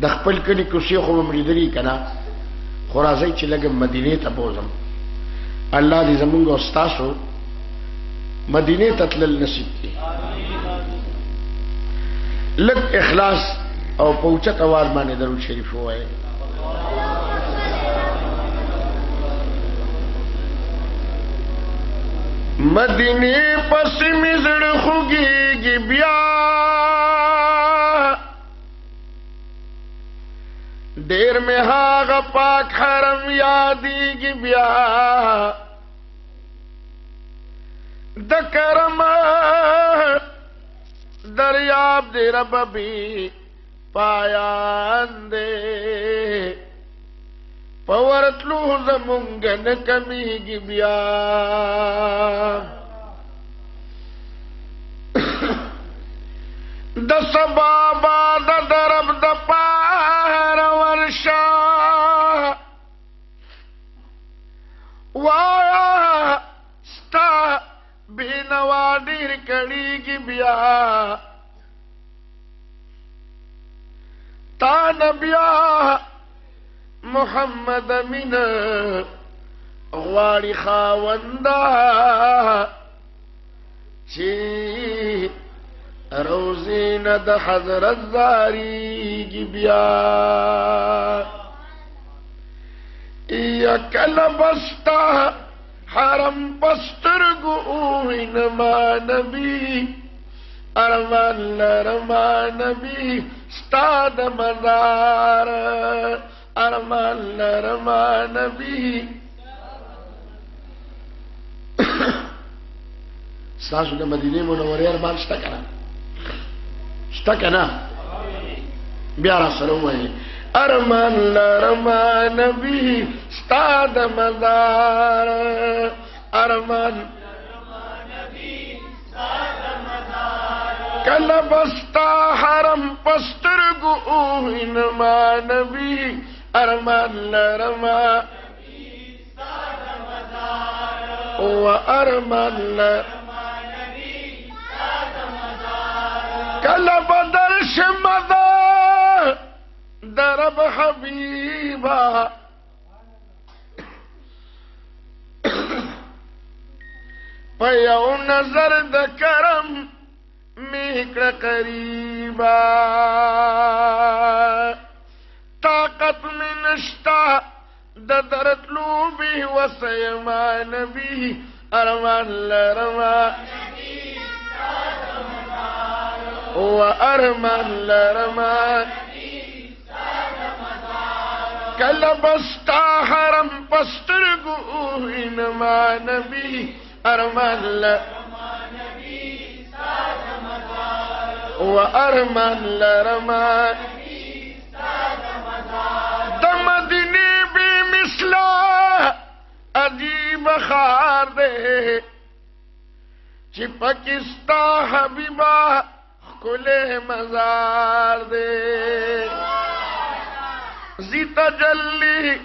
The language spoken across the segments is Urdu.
د خپل کلی کوشي خو مریدري کنا خو راځي چې لګم مدینه ته بوزم. الله دې زمونږ او تاسو مدینه ته تلل نصیب کړي. لږ اخلاص او پوچت اواز باندې درود شریف وایي مدینه پس مزړ خوږیږي بیا ډیر مې هاغه پاک حرم یادېږي بیا. د کرم دریاب دې رب بي پایان دې پورتلو زمونږ نه کمیږي بیا. د سبا باد ډیر کړيږي بیا۔ تا نبیا محمد امین غواړي خاوندا چې روزین د حضرت زاری کی بیا۔ یا کله حرم پسترګو انما نبی، ارمان لرما نبی ستاد مزار، ارمان لرما نبی. ستاسو د مدینه منورې ارمان شته کنه شته کنه بیا را سره وایي ارمان لرما نبی ستاد مزار۔ ارمان کله بستا حرم پسترګو انما نبی۔ ارمان لرما او ارمان لرما کله حبیبا په یو نظر د کرم میکړه قریبا. طاقت من نشتا د درتلو به وسیما نبی. ارمان لرما. و ارمان لرما. کله بستا حرم پستر پسترګو انما نبی ارمان لرما و ارمان لرما د مدینه به مثلا عجیب خار ده چې پاکستا حبیبا کله مزار ده زی تجلی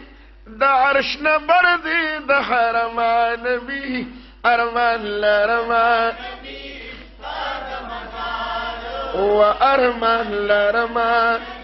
د عرش نبر دی د حرمان نبی ارمان لرمان. و ارمان لرمان